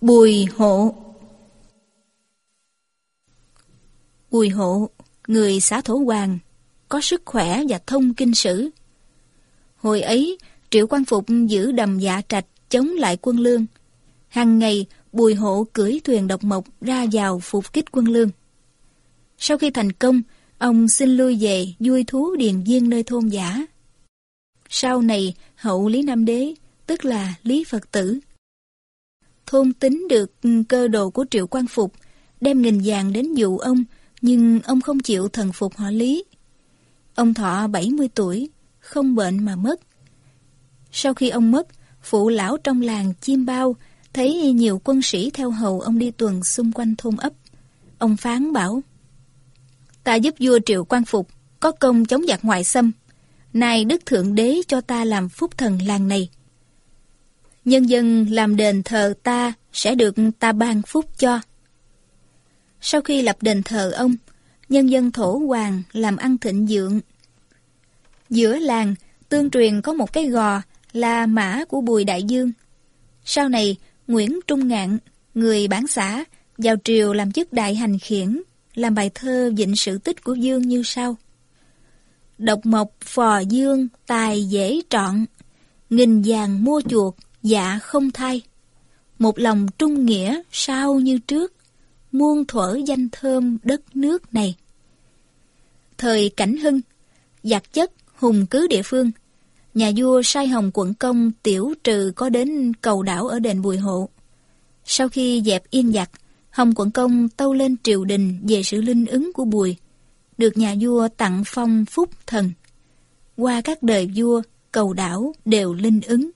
Bùi hộ Bùi hộ, người xã Thổ Hoàng, có sức khỏe và thông kinh sử. Hồi ấy, Triệu Quang Phục giữ đầm dạ trạch chống lại quân lương. Hàng ngày, Bùi hộ cưỡi thuyền độc mộc ra vào phục kích quân lương. Sau khi thành công, ông xin lui về vui thú điền viên nơi thôn giả. Sau này, hậu Lý Nam Đế, tức là Lý Phật Tử. Thôn tính được ừ, cơ đồ của Triệu Quang Phục, đem nghìn vàng đến dụ ông, nhưng ông không chịu thần phục họ Lý. Ông thọ 70 tuổi, không bệnh mà mất. Sau khi ông mất, phụ lão trong làng chim bao thấy nhiều quân sĩ theo hầu ông đi tuần xung quanh thôn ấp. Ông phán bảo, Ta giúp vua Triệu Quang Phục, có công chống giặc ngoại xâm. Nay Đức Thượng Đế cho ta làm phúc thần làng này. Nhân dân làm đền thờ ta sẽ được ta ban phúc cho. Sau khi lập đền thờ ông, nhân dân thổ hoàng làm ăn thịnh vượng. Giữa làng, tương truyền có một cái gò là mã của Bùi Đại Dương. Sau này, Nguyễn Trung Ngạn, người bản xã, vào triều làm chức đại hành khiển, làm bài thơ vịnh sự tích của Dương như sau. Độc mộc phò dương, tài dễ trọn, nghìn vàng mua chuột, dạ không thay. Một lòng trung nghĩa sao như trước, muôn thuở danh thơm đất nước này. Thời Cảnh Hưng, giặc chất hùng cứ địa phương, nhà vua sai hồng quận công tiểu trừ có đến cầu đảo ở đền Bùi Hộ. Sau khi dẹp yên giặc, Hồng quận công tâu lên triều đình về sự linh ứng của Bùi, được nhà vua tặng phong phúc thần. Qua các đời vua, cầu đảo đều linh ứng.